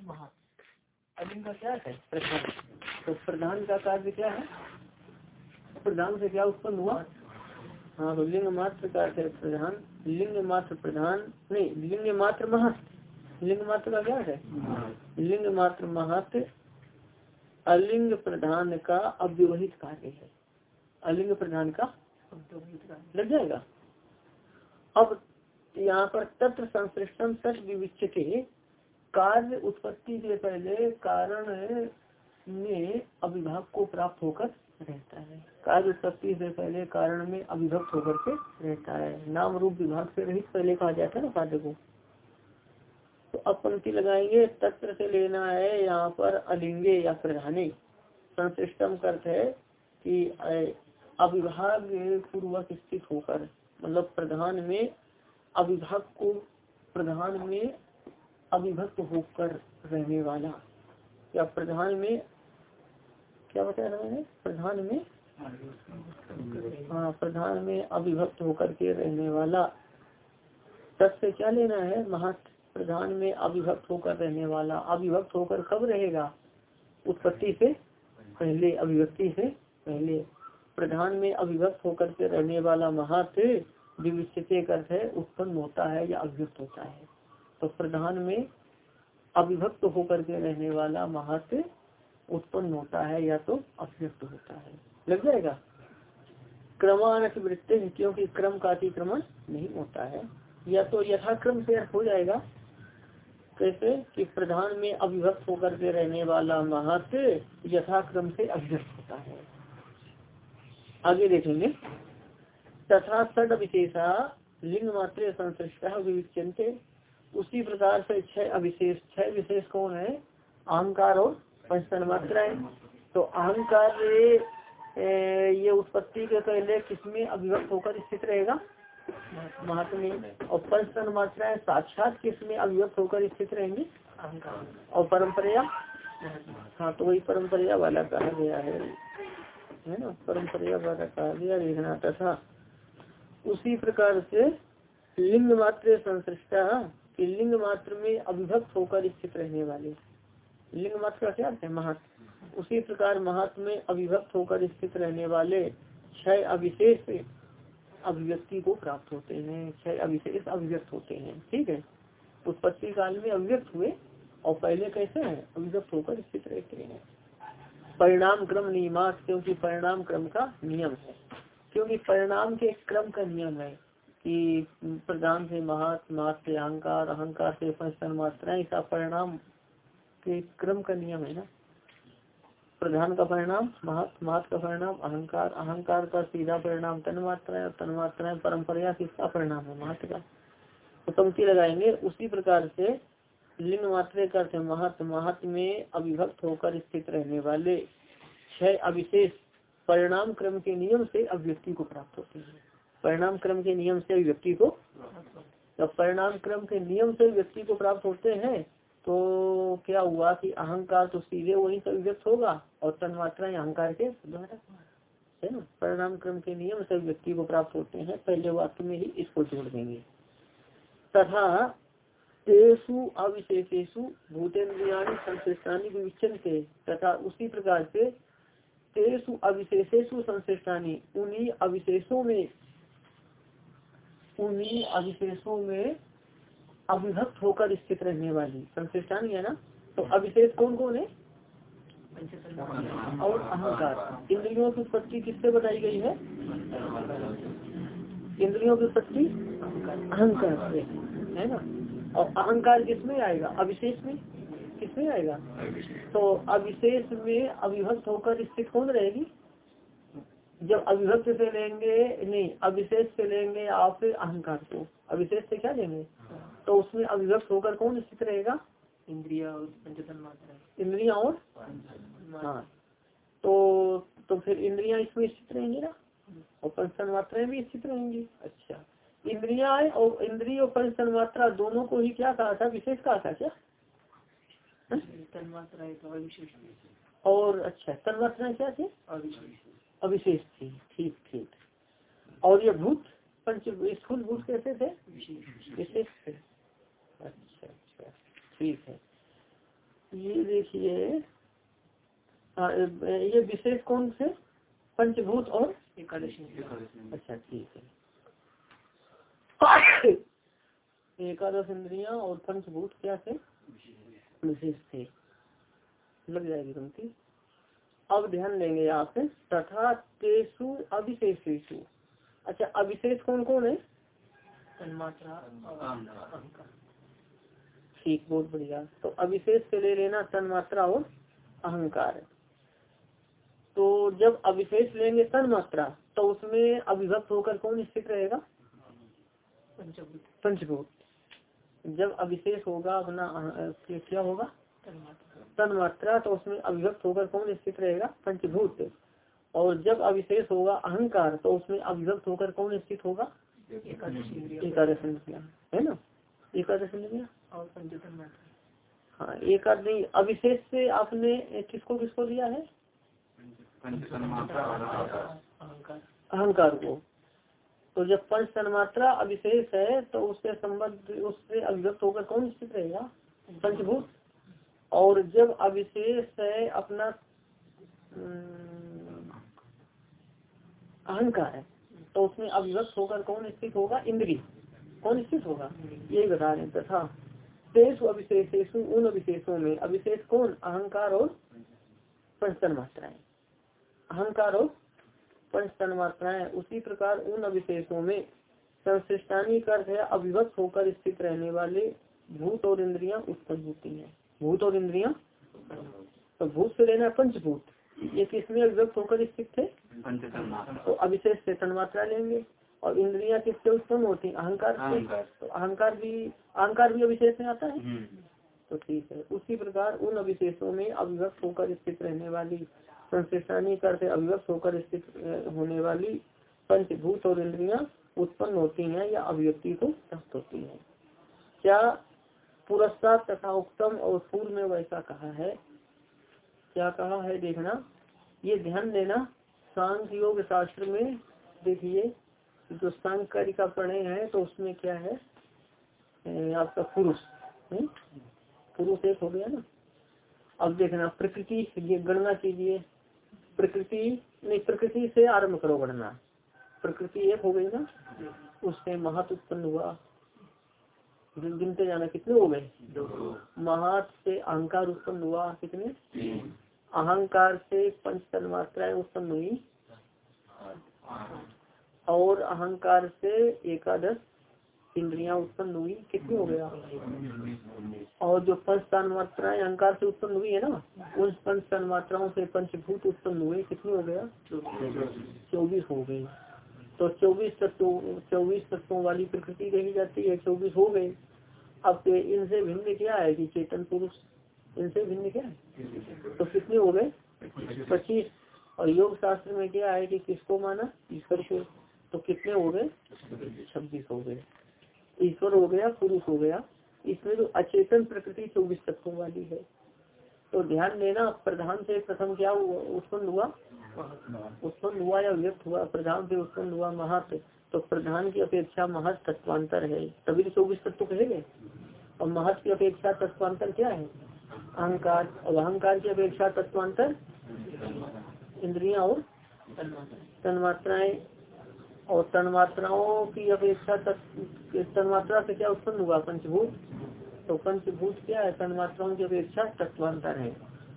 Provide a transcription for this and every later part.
अलिंग का क्या है? प्रधान। तो प्रधान का कार्य क्या है? प्रधान से क्या उत्पन्न हुआ? हाँ तो लिंग मात्र का अर्थ है प्रधान? लिंग मात्र प्रधान नहीं लिंग मात्र महत्व लिंग मात्र का क्या है? लिंग मात्र महत्व अलिंग प्रधान का अव्यवहित कार्य है। अलिंग प्रधान का लग जाएगा। अब यहाँ पर तत्व संश्लिष्टम सच विविचित कार्य उत्पत्ति से पहले कारण में अभिभाग को प्राप्त होकर रहता है। कार्य उत्पत्ति से पहले कारण में अभिभक्त होकर के रहता है। नाम रूप विभाग से रहित पहले कहा जाता है ना कार्य को तो अब पंक्ति लगाएँगे तत्व से लेना है, यहाँ पर अलिंगे या प्रधाने संश्लिष्टम अर्थ है कि अविभाग पूर्वक स्थित होकर मतलब प्रधान में अविभाग को प्रधान में अविभक्त होकर रहने वाला। या प्रधान में, क्या बताया मैंने? प्रधान में? हाँ प्रधान में अविभक्त होकर के रहने वाला। तत्व क्या लेना है? महत, प्रधान में अविभक्त होकर रहने वाला। अविभक्त होकर कब रहेगा? उत्पत्ति से पहले, अभिव्यक्ति से पहले। प्रधान में अभिभक्त होकर के रहने वाला महत विविचित अर्थ है उत्पन्न होता है या अभिव्यक्त होता है। तो प्रधान में अविभक्त होकर के रहने वाला महत्व उत्पन्न होता है या तो अभिव्यक्त होता है। लग जाएगा? क्रमानक वृत्ति क्योंकि क्रम का अतिक्रमण नहीं होता है। या तो यथाक्रम से हो जाएगा, कैसे? कि प्रधान में अविभक्त होकर के रहने वाला महत्व यथाक्रम से अभिव्यक्त होता है। आगे देखेंगे। तथा सद विशेषा, लिंग मात्र संश्लिष्ट विविचनते उसी प्रकार से छह अविशेष छह विशेष कौन है? अहंकार और पंचतन मात्रा है। तो अहंकार ये उत्पत्ति के पहले किसमें अभिव्यक्त होकर स्थित रहेगा? महात्मा और पंचतन मात्राएँ साक्षात किसमें अभिव्यक्त होकर स्थित रहेंगी? और परंपरा हाँ तो वही परंपरा वाला कहा गया है। है ना? परंपरा वाला कहा गया देखना तथा। उसी प्रकार से लिंग मात्र संश्रिष्टा कि लिंग मात्र में अभिभक्त होकर स्थित रहने वाले। लिंग मात्र का क्या है? महत्व उसी प्रकार महत्व में अभिभक्त होकर स्थित रहने वाले छह अविशेष अभिव्यक्ति को प्राप्त होते हैं। छह अविशेष अभिव्यक्त होते हैं। ठीक है? उत्पत्ति काल में अभिव्यक्त हुए और पहले कैसे हैं? अभिव्यक्त होकर स्थित रहते हैं। परिणाम क्रम नियमात, क्योंकि परिणाम क्रम का नियम है। क्योंकि परिणाम के क्रम का नियम है। कि प्रधान से महत महत से अहंकार अहंकार से पंचन मात्रा ऐसा परिणाम के क्रम का नियम है ना? प्रधान का परिणाम, महत महत का परिणाम, अहंकार अहंकार का सीधा परिणाम, तन मात्रा और तन मात्रा परंपरा किसका परिणाम है? महत्व का। तो पंक्ति लगाएँगे, उसी प्रकार से लिंग मात्रे का महत महत में अभिभक्त होकर स्थित रहने वाले छह अविशेष परिणाम क्रम के नियम से अभिव्यक्ति को प्राप्त होते हैं। परिणाम क्रम के नियम से व्यक्ति को जब परिणाम क्रम के नियम से व्यक्ति को प्राप्त होते हैं तो क्या हुआ कि अहंकार तो सीधे वही से व्यक्त होगा और तन्मात्रा अहंकार के द्वारा। है ना? परिणाम क्रम के नियम से व्यक्ति को प्राप्त होते हैं, पहले वाक्य में ही इसको जोड़ देंगे। तथा तेसु अविशेषेशु भूतेन्द्रिया संश्लिष्टानी विचन के तथा उसी प्रकार से तेसु अविशेषेशु संश्लिष्टानी, उन्हीं अविशेषों में उन्हीं अविशेषों में अविभक्त होकर स्थित रहने वाली संश्लिष्टान है ना? तो अविशेष कौन कौन है? और अहंकार। इंद्रियों की उत्पत्ति किससे बताई गई है? इंद्रियों की उत्पत्ति अहंकार से है ना? और अहंकार किसमें आएगा? अविशेष में? किसमें आएगा? तो अविशेष में अविभक्त होकर स्थित कौन रहेगी? जब अविभक्त से लेंगे नहीं अविशेष से लेंगे आप अहंकार को। अविशेष से क्या लेंगे? तो उसमें अविभक्त होकर कौन स्थित रहेगा? इंद्रिया और पंचतन मात्रा। इंद्रिया और? हाँ। तो तो फिर इंद्रिया इसमें स्थित रहेंगी ना? और पंचतन मात्राएँ भी स्थित रहेंगी। अच्छा। इंद्रिया और इंद्रिय और पंचतन मात्रा दोनों को ही क्या कहा था? विशेष कहा था क्या? तन्मात्रा और अच्छा तन्मात्रा क्या थी? अविशेष थी ठीक ठीक। और ये भूत पंच स्थूल भूत कैसे थे? विशेष थे। अच्छा अच्छा। ठीक है। ये देखिए ये विशेष कौन से पंचभूत और? एकादशी। अच्छा ठीक है। एकादश इंद्रिया और पंचभूत क्या थे? विशेष। थे। लग जाएगी गलती अब ध्यान देंगे यहाँ पे तथा तेसु अविशेषेशु अच्छा अविशेष कौन कौन है ठीक बहुत बढ़िया। तो अविशेष से ले लेना तन्मात्रा और अहंकार। तो जब अविशेष लेंगे तन्मात्रा तो उसमें अविभक्त होकर कौन स्थित रहेगा? पंचभूत। पंचभूत। जब अविशेष होगा अपना क्या होगा? तन मात्रा तो उसमें अभिव्यक्त होकर कौन स्थित रहेगा? पंचभूत। और जब अविशेष होगा अहंकार तो उसमें अभिव्यक्त होकर कौन स्थित होगा? एकादश है ना? एकादश और हाँ एकादश अविशेष से आपने किसको किसको दिया है? अहंकार। को। तो जब पंच तन्मात्रा अविशेष है तो उससे संबद्ध उससे अभिव्यक्त होकर कौन स्थित रहेगा? पंचभूत। और जब अविशेष है अपना अहंकार है तो उसमें अभिव्यक्त होकर कौन स्थित होगा? इंद्री कौन स्थित होगा? यही बता रहे तथा। शेष अविशेषेशु उन अविशेषों में अविशेष कौन? अहंकार और पंचतन मात्राएँ। अहंकार और पंचतन मात्राएँ, उसी प्रकार उन अविशेषों में संश्रिष्टानी कर अभिव्यक्त होकर स्थित रहने वाले भूत और इंद्रियाँ उत्पन्न होती हैं। भूत और इंद्रिया तो भूत से लेना पंचभूत। ये किसमें अभिव्यक्त होकर स्थित थे? तो अविशेष से तन्मात्रा लेंगे और इंद्रिया किससे उत्पन्न होती है? अहंकार से। तो अहंकार भी अहंकार भी अविशेष में आता है? हम्म। तो ठीक है। उसी प्रकार उन अविशेषों में अभिव्यक्त होकर स्थित रहने वाली संश्लेषणी करते अभिव्यक्त होकर स्थित होने वाली पंचभूत और इंद्रिया उत्पन्न होती हैं या अभिव्यक्ति को प्राप्त होती है। क्या पुरस्कार तथा उत्तम और पूर्व में वैसा कहा है। क्या कहा है देखना? ये ध्यान देना, सांख्य योग शास्त्र में देखिए, जो सांख्य का पढ़े हैं तो उसमें क्या है? आपका पुरुष पुरुष एक हो गया ना? अब देखना, प्रकृति ये गणना कीजिए। प्रकृति, नहीं, प्रकृति से आरंभ करो गणना। प्रकृति एक हो गई ना? उससे महत्व उत्पन्न हुआ। गिनते जाना कितने हो गए? महात से अहंकार उत्पन्न हुआ कितने? अहंकार से पंच तन्मात्राएँ उत्पन्न हुई। और अहंकार से एकादश इंद्रिया उत्पन्न हुई। कितनी हो गया? और जो पंच तन्मात्राएँ अहंकार से उत्पन्न हुई है ना उन पंच तन्मात्राओं से पंचभूत उत्पन्न हुए। कितनी हो गया? चौबीस। हो गई तो चौबीस तत्व, चौबीस तत्वों वाली प्रकृति कही जाती है, चौबीस हो गए। अब तो इनसे भिन्न क्या है कि चेतन पुरुष? इनसे भिन्न क्या है? तो कितने हो गए? पच्चीस। और योग शास्त्र में क्या है कि किसको माना? ईश्वर को। तो कितने हो गए? छब्बीस हो गए। ईश्वर हो गया, पुरुष हो गया। इसमें तो अचेतन प्रकृति चौबीस तत्वों वाली है तो ध्यान देना, प्रधान से प्रथम क्या उत्पन्न हुआ? उत्पन्न हुआ या व्यक्त हुआ? प्रधान से उत्पन्न हुआ महत्व तो प्रधान की अपेक्षा महत तत्वांतर है। तभी तो चौबीस तत्व कहे गए। और महत की अपेक्षा तत्वांतर क्या है? अहंकार। और अहंकार की अपेक्षा तत्वांतर? इंद्रिया और तन्मात्राएँ। और तन्मात्राओं की अपेक्षा तन्मात्रा से क्या उत्पन्न हुआ? पंचभूत। तो पंचभूत क्या है तन्मात्राओं की अपेक्षा तत्वांतर है।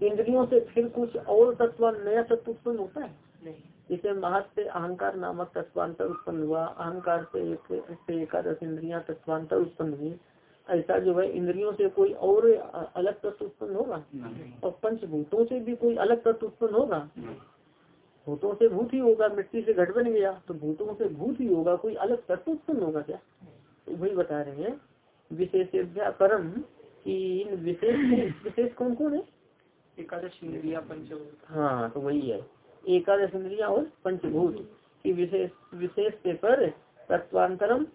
इंद्रियों से फिर कुछ और तत्व नया तत्व उत्पन्न होता है? इसे महत से अहंकार नामक तत्वांतर उत्पन्न हुआ। अहंकार से एक से एकादश इंद्रिया तत्वांतर उत्पन्न हुई। ऐसा जो है इंद्रियों से कोई और अलग तत्व उत्पन्न होगा? और पंचभूतों से भी कोई अलग तत्व उत्पन्न होगा? भूतों से भूत ही होगा मिट्टी से घट बन गया तो भूतों से भूत ही होगा कोई अलग तत्व उत्पन्न होगा क्या? तो वही बता रहे हैं विशेष परम की विशेष विशेष कौन कौन है? एकादश इंद्रिया पंचभूत। हाँ तो वही है। एकादश इंद्रिया और पंचभूत की विशेष विशेष से पर तत्वांतरम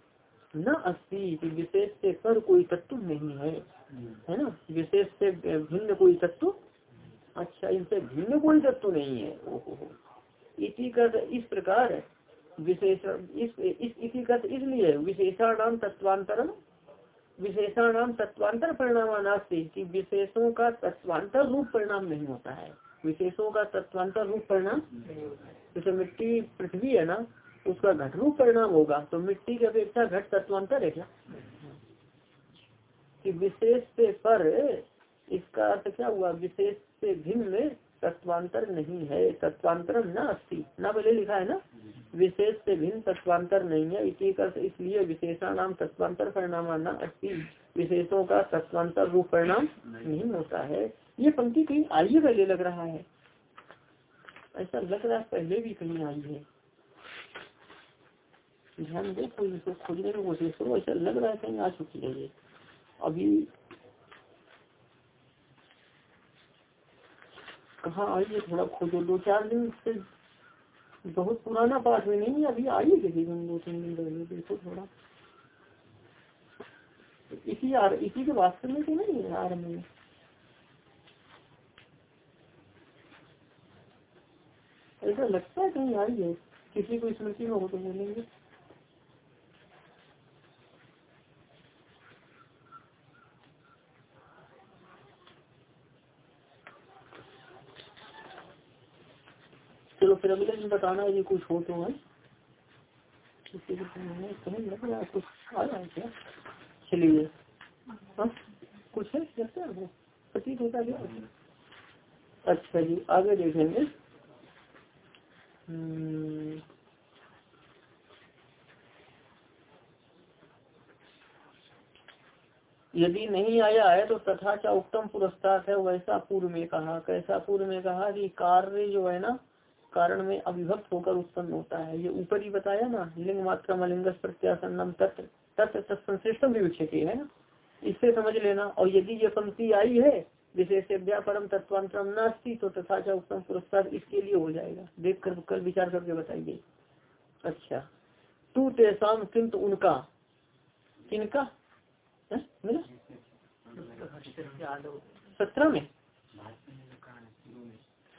न अस्ति विशेष से पर कोई तत्व नहीं है। है ना? विशेष से भिन्न कोई तत्व? अच्छा इनसे भिन्न कोई तत्व नहीं है। ओहो इसी का इस प्रकार विशेष इस इस इसी का इसलिए विशेषाणाम तत्वांतरम विशेषणाम तत्वांतर परिणाम नास्ती। कि विशेषों का तत्वांतर रूप परिणाम नहीं होता है। विशेषों का तत्वांतर रूप परिणाम जैसे मिट्टी, पृथ्वी है ना, उसका घट रूप परिणाम होगा। तो मिट्टी की अपेक्षा घट तत्वांतर है क्या? कि विशेष से पर, इसका अर्थ क्या हुआ? विशेष से भिन्न तत्वांतर नहीं है, तत्वांतर न अस्ति। न पहले लिखा है ना? विशेष से भिन्न तत्वांतर नहीं है इसलिए विशेषा नाम तत्वांतर परिणाम न अस्ति। विशेषों का तत्वांतर रूप परिणाम नहीं होता है। ये पंक्ति कहीं आई पहले लग रहा है। ऐसा लग रहा है पहले भी कहीं आई है। ध्यान दो, कोई खोजने की कोशिश करो, ऐसा लग रहा है कहीं आ चुकी है ये। अभी कहा है? थोड़ा खोजो दो चार दिन से बहुत पुराना पाठ में नहीं, अभी है किसी दिन, दो तीन दिन पहले, देखो थोड़ा। इसी आर, इसी के वास्तव में तो नहीं है आरंभ में। ऐसा लगता है कहीं आई है, किसी को स्मृति में हो तो बोलेंगे। फिर अगले दिन बताना यदि कुछ हो तो है। लग रहा कुछ चलिए। हाँ? कुछ है? कैसे वो। प्रतीत होता क्या अच्छा जी, आगे देखेंगे। हम्म। यदि नहीं आया है तो तथा क्या उत्तम पुरस्कार है, वैसा पूर्व में कहा। कैसा पूर्व में कहा कि कार्य जो है ना कारण में अविभक्त होकर उत्पन्न होता है। ये ऊपर ही बताया ना, लिंग मात्र मलिंग प्रत्यासन्नम तत्व तत्व तत्संश्रेष्टम विवक्षित है ना? इससे समझ लेना। और यदि ये पंक्ति आई है विशेष परम तत्वांतरम नास्ती तो तथा चा उत्तम पुरस्कार इसके लिए हो जाएगा। देख कर, कल विचार करके बताइए। अच्छा। तू तेसाम किंतु उनका। किनका? सत्रह में।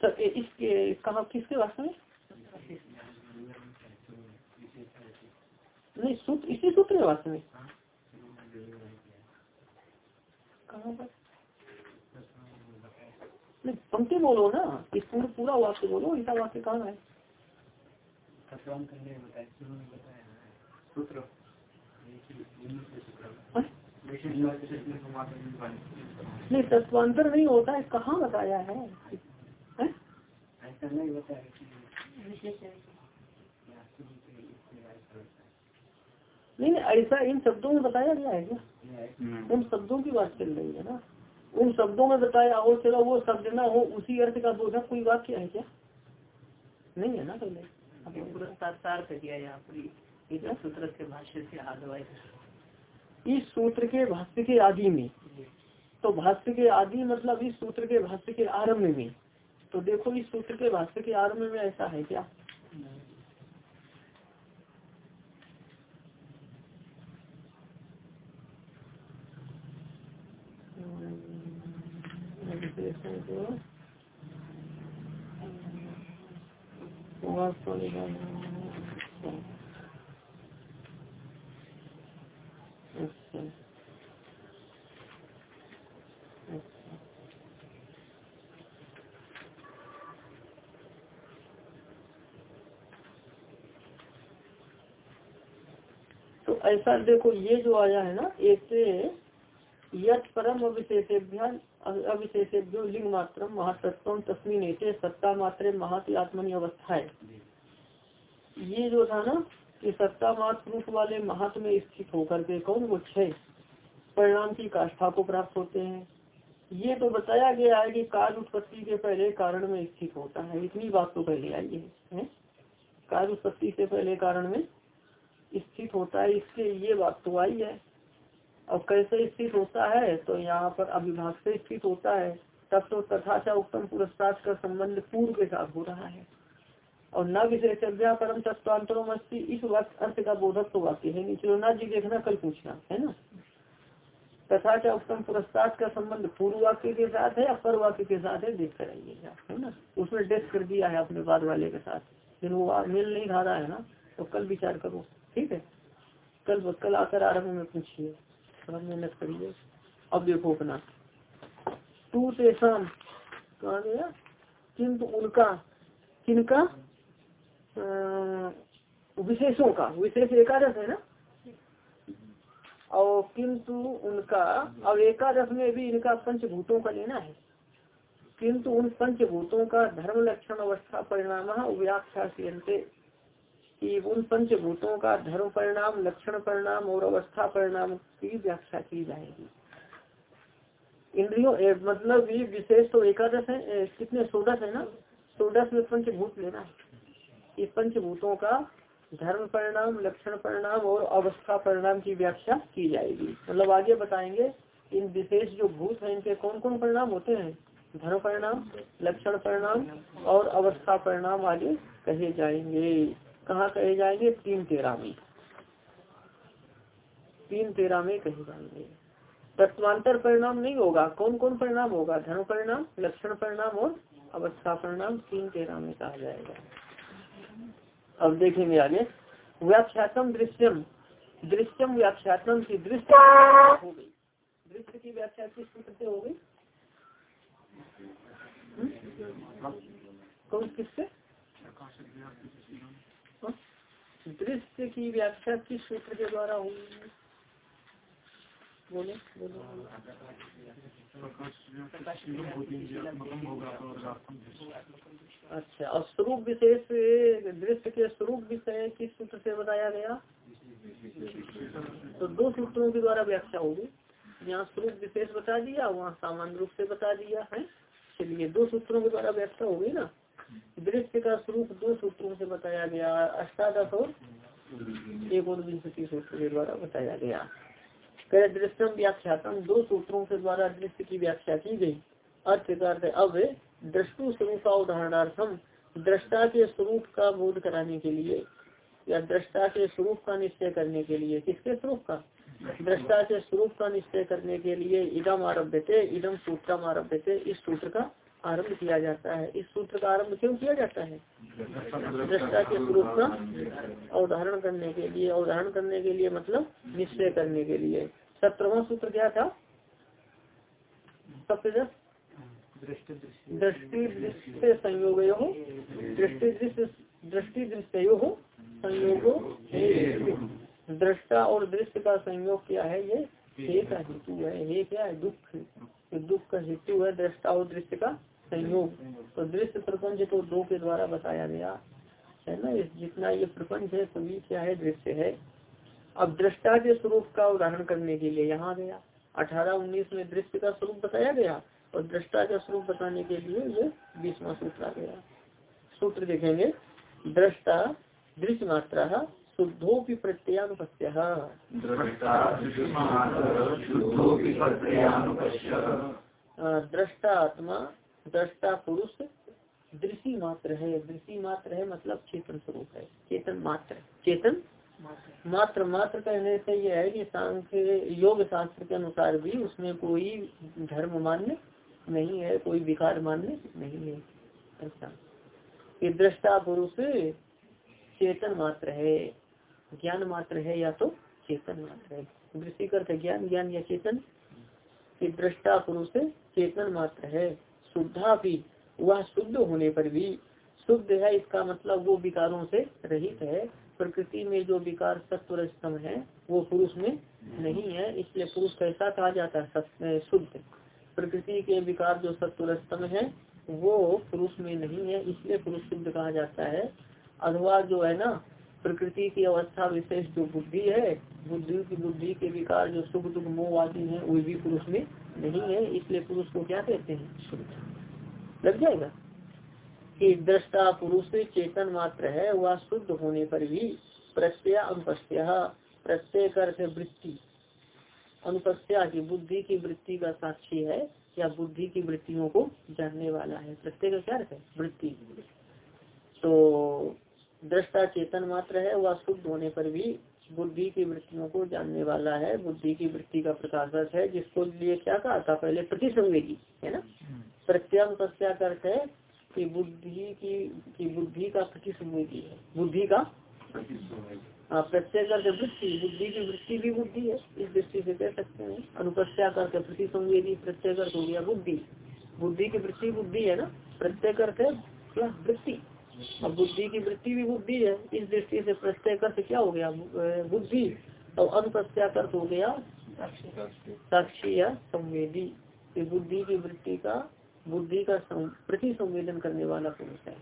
इसके कहा किसके वास्तव में? नहीं सूत्र इसी सूत्र में वास्तव में। कहा पर? नहीं पंक्ति बोलो ना इस पूरा पूरा वाक्य बोलो ऐसा वाक्य कहाँ है? नहीं तत्वांतर नहीं होता है कहाँ बताया है? नहीं नहीं ऐसा इन शब्दों में बताया गया है क्या? उन शब्दों की बात चल रही है ना? उन शब्दों में बताया हो चलो वो शब्द ना हो उसी अर्थ का बोधक कोई वाक्य है क्या? नहीं है ना पहले? सार दिया यहाँ सूत्र के भाष्य से इस सूत्र के भाष्य के आदि में। तो भाष्य के आदि मतलब इस सूत्र के भाष्य के आरंभ में। तो देखो इस सूत्र के भाष्य के आरंभ में ऐसा है क्या? अच्छा ऐसा देखो ये जो आया है ना एक यथ परम अविशेषेभ्यान अविशेषेभ्यो लिंग मात्र महातत्व तस्वीन ऐसे सत्ता मात्र महाति आत्मनि अवस्था है ये जो था ना कि सत्ता मात्र रूप वाले महात्म स्थित होकर के कौन वो छह परिणाम की काष्ठा को प्राप्त होते हैं। ये तो बताया गया है कि कार्य उत्पत्ति के पहले कारण में स्थित होता है। इतनी बात तो पहले आई है, है? कार्य उत्पत्ति से पहले कारण में स्थित होता है, इसके ये बात तो आई है। और कैसे स्थित होता है? तो यहाँ पर अभिभाग से स्थित होता है। तब तो तथा उत्तम पुरस्कार का संबंध पूर्व के साथ हो रहा है। और न विशेष परम तत्वांतरों मस्ती, इस वक्त अर्थ का बोधक तो वाक्य है नीचे ना जी देखना, कल पूछना, है ना? तथा क्या उत्तम पुरस्कार का संबंध पूर्व वाक्य के साथ है अपर वाक्य के साथ है देख कर आइएगा है ना? उसमें डेस्क कर दिया है अपने बाद वाले के साथ। लेकिन वो मेल नहीं खा रहा है ना? तो कल विचार करो। ठीक है। कल कल आकर आरंभ में पूछिए थोड़ा मेहनत करिए अब देखो अपना। तू तेषाम कहा गया किंतु उनका, किनका? विशेषों का। विशेष एकादश है ना? और किंतु उनका, अब एकादश में भी इनका पंचभूतों का लेना है। किंतु उन पंचभूतों का धर्म लक्षण अवस्था परिणाम व्याख्या कि उन पंचभूतों का धर्म परिणाम, लक्षण परिणाम और अवस्था परिणाम की व्याख्या की जाएगी। इंद्रियों मतलब ये विशेष तो एकादश है कितने सोडस है ना? सोडस में पंचभूत लेना है। इस पंचभूतों का धर्म परिणाम, लक्षण परिणाम और अवस्था परिणाम की व्याख्या की जाएगी। मतलब आगे बताएँगे, इन विशेष जो भूत है, इनके कौन कौन परिणाम होते हैं? धर्म परिणाम, लक्षण परिणाम और अवस्था परिणाम आगे कहे जाएँगे। कहाँ कहे जाएँगे? तीन तेरह में। तीन तेरह में कहे जाएँगे। तत्वांतर परिणाम नहीं होगा। कौन कौन परिणाम होगा? धर्म परिणाम, लक्षण परिणाम और अवस्था परिणाम तीन तेरह में कहा जाएगा। अब देखेंगे आगे। व्याख्यातम दृश्यम। दृश्यम व्याख्यातम की दृश्य हो गई। दृश्य की व्याख्या किस सूत्र से हो गई? हम्म? कौन किससे? दृश्य की व्याख्या किस सूत्र के द्वारा हुई? बोले बोले। अच्छा और स्वरूप विशेष, दृश्य के स्वरूप विषय किस सूत्र से बताया गया? तो दो सूत्रों के द्वारा व्याख्या होगी। यहाँ स्वरूप विशेष बता दिया, वहाँ सामान्य रूप से बता दिया है। चलिए, दो सूत्रों के द्वारा व्याख्या होगी ना? दृश्य का स्वरूप दो सूत्रों से बताया गया। अष्टादश और एक और विंशति सूत्र के द्वारा बताया गया। कह दृश्यम व्याख्यातम दो सूत्रों के द्वारा दृश्य की व्याख्या की गई। अर्थ का अब दृष्टु स्वरूप का उदाहरणार्थम दृष्टा के स्वरूप का बोध कराने के लिए या दृष्टा के स्वरूप का निश्चय करने के लिए। किसके स्वरूप का? दृष्टा के स्वरूप का निश्चय करने के लिए इदम आरभ्य थे इदम सूत्रम आरभ्य थे इस सूत्र का आरंभ किया जाता है। इस सूत्र का आरंभ क्यों किया जाता है? दृष्टा के स्वरूप का अवधारण करने के लिए। अवधारण करने के लिए मतलब निश्चय करने के लिए। सत्रवा सूत्र क्या था? सप्तश दृष्टि दृष्टि संयोग दृष्टि दृष्टि दृष्टि दृष्टि संयोगो दृष्टा और दृश्य का संयोग क्या है? ये हे का हेतु है। हे क्या है? दुख। दुख का हेतु है दृष्टा और दृश्य का संयोग तो दृश्य प्रपंच तो दो के द्वारा बताया गया है ना? इस जितना ये प्रपंच है सभी क्या है? दृश्य है। अब दृष्टा के स्वरूप का उदाहरण करने के लिए यहाँ गया। अठारह उन्नीस में दृश्य का स्वरूप बताया गया और दृष्टा का स्वरूप बताने के लिए ये बीसवा सूत्र आ गया। सूत्र देखेंगे। दृष्टा दृश्य मात्रा शुद्धो की प्रत्यानुपत्य दृष्टा पुरुष दृषि मात्र है। दृषि मात्र है मतलब चेतन स्वरूप है। चेतन मात्र। चेतन मात्र। मात्र कहने से यह है कि सांख्य, योग शास्त्र के अनुसार भी उसमें कोई धर्म मान्य नहीं है, कोई विकार मान्य नहीं है। अच्छा ये दृष्टा पुरुष चेतन मात्र है। ज्ञान मात्र है या तो चेतन मात्र है। दृष्टि करते ज्ञान ज्ञान या चेतन। दृष्टा पुरुष चेतन मात्र है। शुद्धा भी, वह शुद्ध होने पर भी, शुद्ध है इसका मतलब वो विकारों से रहित है। प्रकृति में जो विकार सत्व स्तम है, वो पुरुष में नहीं है, इसलिए पुरुष कैसा कहा जाता है? शुद्ध। प्रकृति के विकार जो सत्व स्तम है, वो पुरुष में नहीं है, इसलिए पुरुष शुद्ध कहा जाता है। अथवा जो है ना, प्रकृति की अवस्था विशेष जो बुद्धि है, बुद्धि की बुद्धि के विकार जो सुख दुख मोह आदि है, वो भी पुरुष में नहीं है इसलिए पुरुष को क्या कहते हैं? शुद्ध लग जाएगा। कि दृष्टा पुरुष चेतन मात्र है वह शुद्ध होने पर भी प्रत्यय अनुपस्त्य प्रत्यय कर वृत्ति। अनुपस्त्या की बुद्धि की वृत्ति का साक्षी है या बुद्धि की वृत्तियों को जानने वाला है। प्रत्यय का क्या है? वृत्ति। तो दृष्टा चेतन मात्र है वह शुद्ध होने पर भी बुद्धि की वृत्तियों को जानने वाला है बुद्धि की वृत्ति का प्रकाशक है जिसको लिए क्या कहा था पहले? प्रतिसंवेदी है ना? प्रत्याम तस्या अर्थ है कि बुद्धि की, की बुद्धि का प्रतिसंवेदी है। बुद्धि का? हाँ प्रत्यय करके वृत्ति बुद्धि की वृत्ति भी बुद्धि है इस दृष्टि से कह सकते हैं। अनुपस्या करके प्रति संवेदी प्रत्यय कर हो गया बुद्धि। बुद्धि की वृत्ति बुद्धि है ना? प्रत्यय करके क्या वृत्ति। अब बुद्धि की वृत्ति भी बुद्धि है। इस दृष्टि से प्रत्यय कर क्या हो गया? बुद्धि। और अनुप्रत्याकर हो गया। साक्षी या संवेदी। बुद्धि की वृत्ति का, बुद्धि का प्रति संवेदन करने वाला पुरुष है।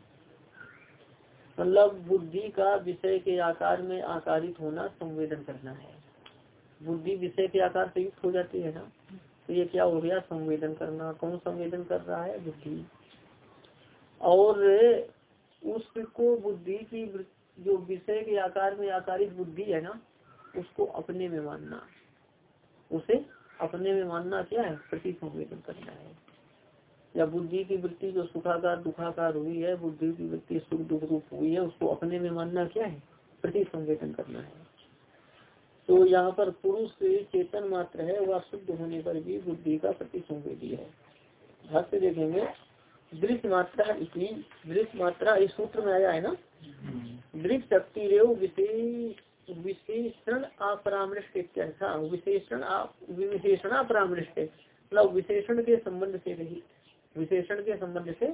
मतलब बुद्धि का विषय के आकार में आकारित होना संवेदन करना है। बुद्धि विषय के आकार से युक्त हो जाती है ना? तो ये क्या हो गया? संवेदन करना। कौन संवेदन कर रहा है? बुद्धि। और उसको बुद्धि की जो विषय के आकार में आकारित बुद्धि है ना, उसको अपने में मानना। उसे अपने में मानना क्या है? प्रति संवेदन करना है। या बुद्धि की वृत्ति जो सुखाकार, दुखाकार हुई है, बुद्धि की वृत्ति सुख, दुख, रूप हुई है, उसको अपने में मानना क्या है? प्रति संवेदन करना है। तो यहाँ पर पुरुष चेतन मात्र है, वह शुद्ध होने पर भी बुद्धि का प्रति संवेदी है। भाष्य देखेंगे दृश्य मात्रा इसी दृश्य मात्रा इस सूत्र में आया है ना? दृश्य शक्ति रेव विशेषण अपरामृष्ट विशेषण विशेषण अपरामृष्ट। मतलब विशेषण के संबंध से रही विशेषण के संबंध से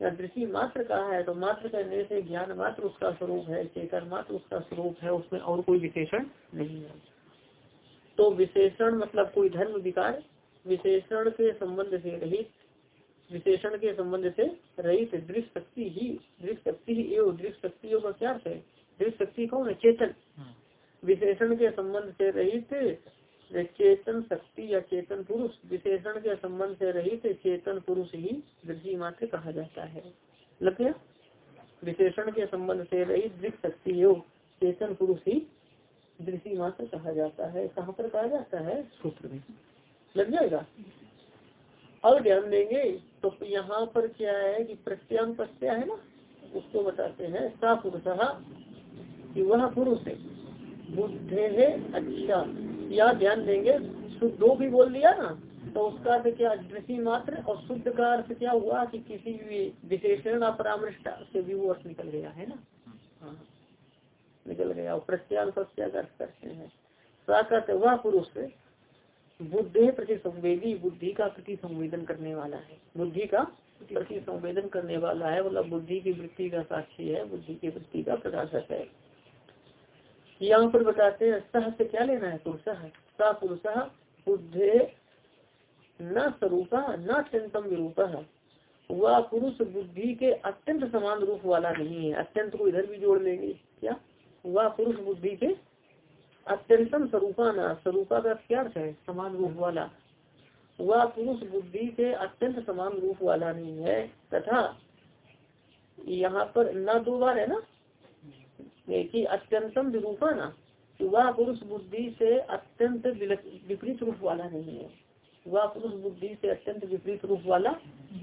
या दृष्टि मात्र कहा है तो मात्र करने से ज्ञान मात्र उसका स्वरूप है चेतन मात्र उसका स्वरूप है उसमें और कोई विशेषण नहीं है। तो विशेषण मतलब कोई धर्म विकार विशेषण के संबंध से रहित विशेषण के संबंध से रहित दृश्य शक्ति ही दृश्य शक्ति ही एवं दृश्य शक्ति का क्या है? शक्ति कौन है? चेतन। हम्म। विशेषण के संबंध से रहित चेतन शक्ति या चेतन पुरुष विशेषण के संबंध से रहित चेतन पुरुष ही दृष्टि मात्र कहा जाता है। लग गया? विशेषण के संबंध से रहित दृश्य शक्ति योग चेतन पुरुष ही दृष्टि मात्र कहा जाता है। कहाँ पर कहा जाता है? सूत्र में। लग जाएगा? अब ध्यान देंगे तो यहाँ पर क्या है कि प्रत्यांग प्रत्यय है ना, उसको बताते हैं सा पुरुष कि वह पुरुष है। बुद्धे है अच्छा। या ध्यान देंगे दो भी बोल दिया ना तो उसका अर्थ क्या, दृष्टि मात्र और शुद्ध का अर्थ क्या हुआ कि किसी भी विशेषण अपरामृष्ट से भी वो अर्थ निकल गया, है ना? हाँ। निकल गया, और प्रत्याग अर्थ करते हैं। वह पुरुष बुद्धि प्रति संवेदी बुद्धि का प्रति संवेदन करने वाला है। बुद्धि का प्रति संवेदन करने वाला है मतलब बुद्धि की वृत्ति का साक्षी है, बुद्धि की वृत्ति का प्रकाशक है। यहाँ पर बताते हैं, सह से क्या लेना है पुरुष? स पुरुष, बुद्धे न स्वरूप, न अत्यंतम विरूप। वह पुरुष बुद्धि के अत्यंत समान रूप वाला नहीं है। अत्यंत को इधर भी जोड़ लेंगे। क्या? वह पुरुष बुद्धि के अत्यंतम स्वरूपा न स्वरूपा का क्या है? समान रूप वाला। वह पुरुष बुद्धि के अत्यंत समान रूप वाला नहीं है। तथा यहाँ पर न दो बार है ना? कि अत्यंतम विरूपा वह पुरुष बुद्धि से अत्यंत विपरीत रूप वाला नहीं है। वह पुरुष बुद्धि से अत्यंत विपरीत रूप वाला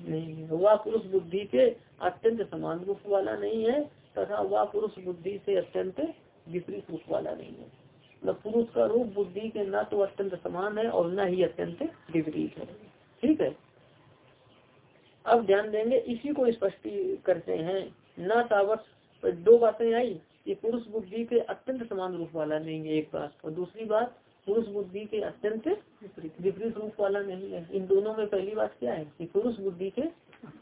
नहीं है। वह पुरुष बुद्धि के अत्यंत समान रूप वाला नहीं है। तथा वह पुरुष बुद्धि से अत्यंत विपरीत रूप वाला नहीं है। मतलब पुरुष का रूप बुद्धि के न तो अत्यंत समान है और न ही अत्यंत विपरीत है। ठीक है? अब ध्यान देंगे, इसी को स्पष्ट करते हैं। न तावत दो बातें आई ये पुरुष बुद्धि के अत्यंत समान रूप वाला नहीं है एक बात, और दूसरी बात, पुरुष बुद्धि के अत्यंत विपरीत रूप वाला नहीं है। इन दोनों में पहली बात क्या है? कि पुरुष बुद्धि के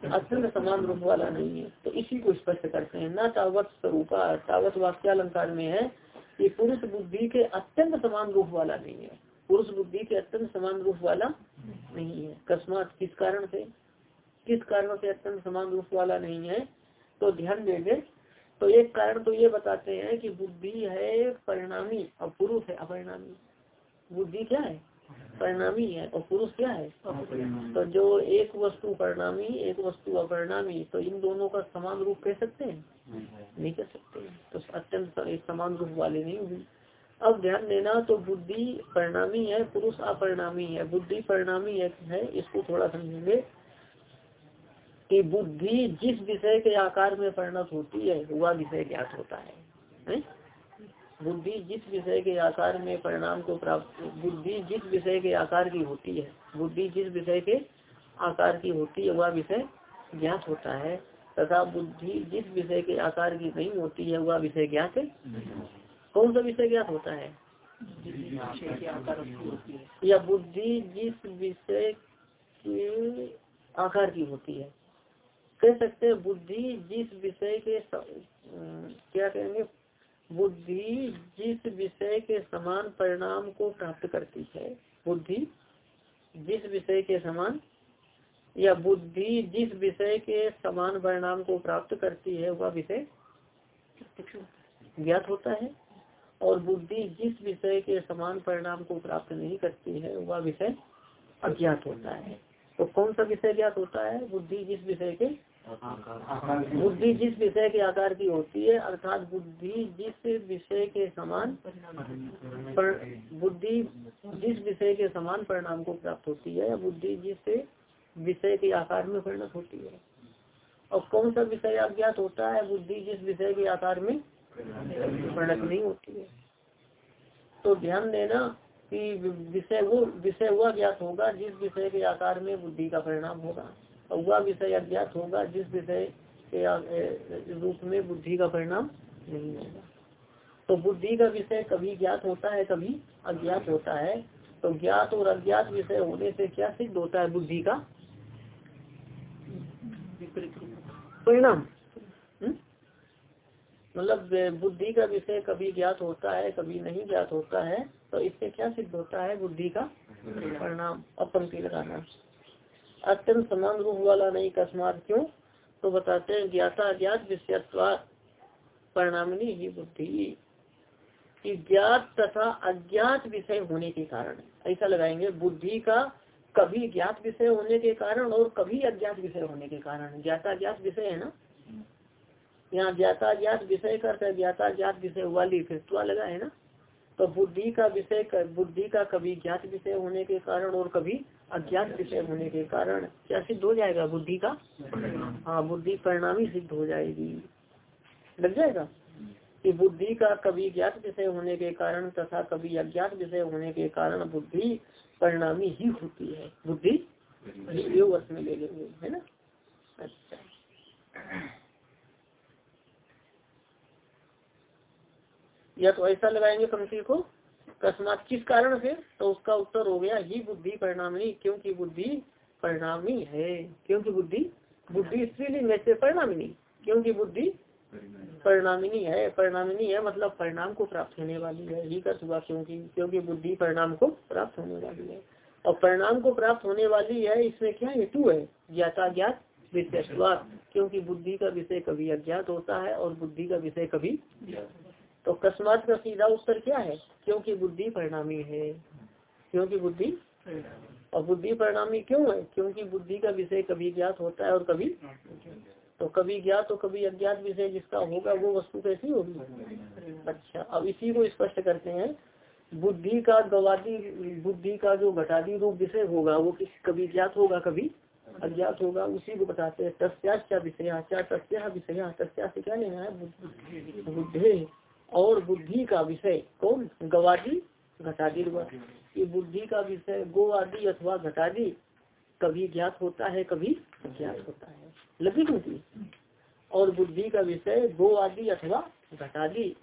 अत्यंत समान रूप वाला नहीं है। तो इसी को स्पष्ट करते हैं। न तावत स्वरूपा तावत वाक्यालंकार में है कि पुरुष बुद्धि के अत्यंत समान रूप वाला नहीं है। पुरुष बुद्धि के अत्यंत समान रूप वाला नहीं है। अकस्मात किस कारण से? किस कारण से अत्यंत समान रूप वाला नहीं है? तो ध्यान देंगे तो एक कारण तो ये बताते हैं कि बुद्धि है परिणामी और पुरुष है अपरिणामी। बुद्धि क्या है? परिणामी है और पुरुष क्या है? तो जो एक वस्तु परिणामी एक वस्तु अपरिणामी तो इन दोनों का समान रूप कह सकते हैं। नहीं कर सकते। तो अत्यंत समान रूप वाले नहीं हुई अब ध्यान देना तो बुद्धि परिणामी है पुरुष अपरिणामी है। बुद्धि परिणामी है इसको थोड़ा समझेंगे कि बुद्धि जिस विषय के आकार में परिणत होती है वह विषय ज्ञात होता है, है? बुद्धि जिस विषय के आकार में परिणाम को प्राप्त बुद्धि जिस विषय के आकार की होती है बुद्धि जिस विषय के आकार की होती है वह विषय ज्ञात होता है। तथा बुद्धि जिस विषय के आकार की नहीं होती है, वह विषय ज्ञात कौन सा विषय ज्ञात होता है? या बुद्धि जिस विषय के आकार की होती है। कह सकते हैं बुद्धि जिस विषय के क्या कहेंगे? बुद्धि जिस विषय के समान परिणाम को प्राप्त करती है। बुद्धि जिस विषय के समान या बुद्धि जिस विषय के समान परिणाम को प्राप्त करती है, वह विषय ज्ञात होता है। और बुद्धि जिस विषय के समान परिणाम को प्राप्त नहीं करती है, वह विषय अज्ञात होता है। तो कौन सा विषय ज्ञात होता है? बुद्धि जिस विषय के बुद्धि जिस विषय के आकार की होती है, अर्थात बुद्धि जिस विषय के समान बुद्धि जिस विषय के समान परिणाम को प्राप्त होती है, या बुद्धि जिस विषय के आकार में परिणत होती है। और कौन सा विषय अज्ञात होता है? बुद्धि जिस विषय के आकार में परिणत नहीं होती है। तो ध्यान देना कि विषय वो विषय हुआ ज्ञात होगा जिस विषय के आकार में बुद्धि का परिणाम होगा। और वह विषय अज्ञात होगा जिस विषय के रूप में बुद्धि का परिणाम नहीं होगा। तो बुद्धि का विषय कभी ज्ञात होता है, कभी अज्ञात होता है। तो ज्ञात और अज्ञात विषय होने से क्या सिद्ध होता है? बुद्धि का परिणाम। हम्म? मतलब बुद्धि का विषय कभी ज्ञात होता है कभी नहीं ज्ञात होता है तो इससे क्या सिद्ध होता है बुद्धि का? परिणाम। अब पंक्ति लगाना। अत्यंत समान रूप वाला नहीं कस्मात क्यों? तो बताते हैं ज्ञाता अज्ञात विषयत्वा परिणामिनी ही बुद्धि। कि ज्ञात तथा अज्ञात विषय होने के कारण। ऐसा लगाएँगे बुद्धि का कभी ज्ञात विषय होने के कारण और कभी अज्ञात विषय होने के कारण। ज्ञाता ज्ञात विषय है ना? यहाँ ज्ञाता ज्ञात विषय करते ज्ञाता ज्ञात विषय वाली फिर लगा है ना? तो बुद्धि का विषय बुद्धि का कभी ज्ञात विषय होने के कारण और कभी अज्ञात विषय होने के कारण। क्या सिद्ध हो जाएगा, बुद्धि का? हाँ बुद्धि परिणामी सिद्ध हो जाएगी। लग जाएगा? कि बुद्धि का कभी ज्ञात विषय होने के कारण तथा कभी अज्ञात विषय होने के कारण बुद्धि परिणामी ही होती है, बुद्धि वर्ष में ले लेंगे, है ना? अच्छा। या तो ऐसा लगाएँगे पंक्ति को अकस्मात किस कारण से? तो उसका उत्तर हो गया, ही बुद्धि परिणामी, क्योंकि बुद्धि परिणामी है, क्योंकि बुद्धि बुद्धि स्त्रीलिंग वैसे परिणामिनी क्योंकि बुद्धि परिणामिनी है परिणामिनी है मतलब परिणाम को प्राप्त होने वाली है ही कर हुआ क्योंकि क्योंकि बुद्धि परिणाम को प्राप्त होने वाली है। और परिणाम को प्राप्त होने वाली है, इसमें क्या हेतु है? ज्ञाता ज्ञात विशेषवाद क्योंकि बुद्धि का विषय कभी अज्ञात होता है और बुद्धि का विषय कभी तो अकस्मात का सीधा उत्तर क्या है? क्योंकि बुद्धि परिणामी है। क्योंकि बुद्धि और बुद्धि परिणामी क्यों है? क्योंकि बुद्धि का विषय कभी ज्ञात होता है और कभी तो कभी ज्ञात तो कभी अज्ञात विषय जिसका होगा वो वस्तु कैसी होगी। अच्छा अब इसी को स्पष्ट करते हैं। बुद्धि का गवादी, बुद्धि का जो घटादी रूप विषय होगा, वो किस, कभी ज्ञात होगा, कभी अज्ञात होगा, उसी को बताते हैं। तस्या विषय तस्या विषय, तस्या से क्या लेना है? बुद्धि। और बुद्धि का विषय, कौन? गवादी, घटादी ये बुद्धि का विषय, गो आदि अथवा घटादी, कभी ज्ञात होता है, कभी ज्ञात होता है। लगी क्योंकि और बुद्धि का विषय गो आदि अथवा घटादी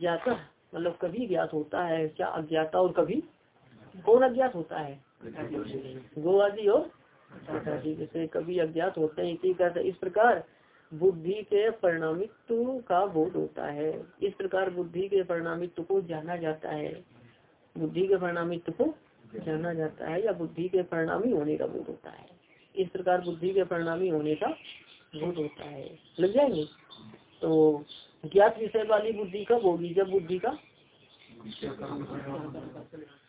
ज्ञात मतलब कभी ज्ञात होता है, क्या अज्ञाता और कभी कौन अज्ञात होता है? गो आदि और घटादी। जैसे कभी अज्ञात होते हैं इस प्रकार बुद्धि के परिणामित्व का बोध होता है। इस प्रकार बुद्धि के परिणामित्व को जाना जाता है। बुद्धि के परिणामित्व को जाना जाता है या बुद्धि के परिणामी होने का बोध होता है। इस प्रकार बुद्धि के परिणामी होने का बोध होता है। लग जाएँगे? तो ज्ञात विषय वाली बुद्धि कब होगी जब बुद्धि का